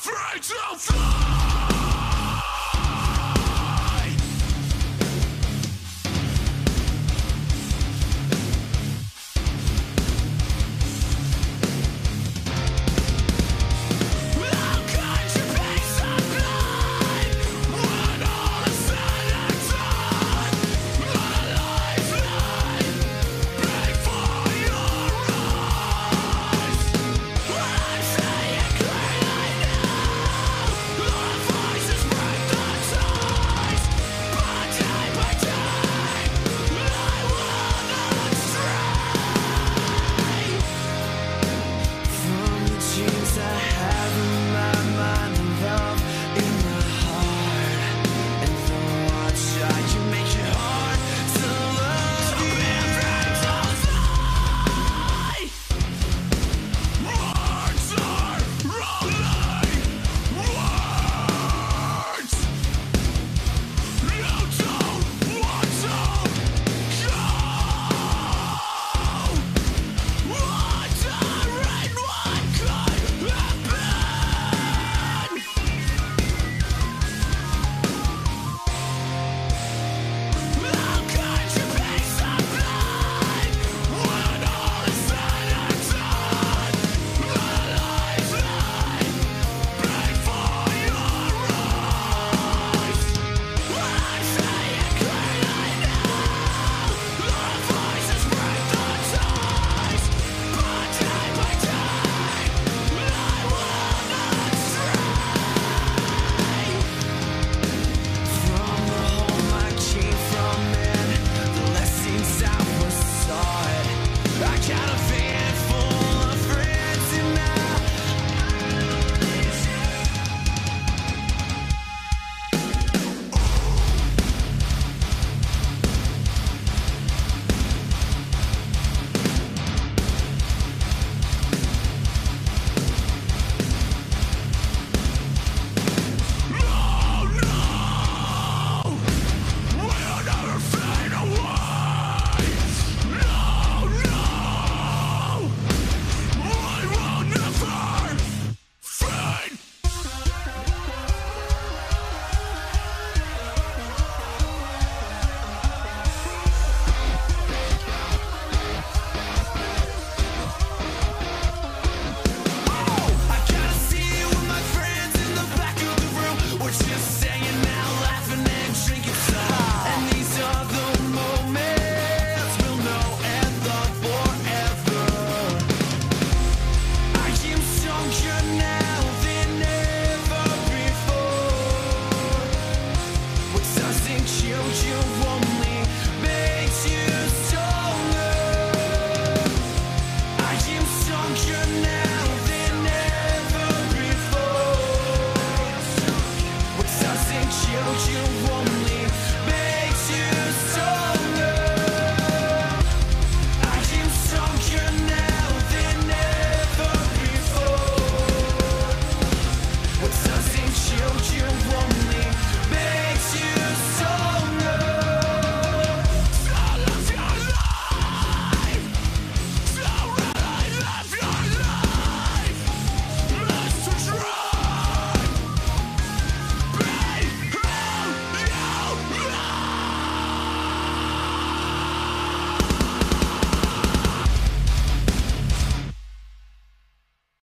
afraid to fly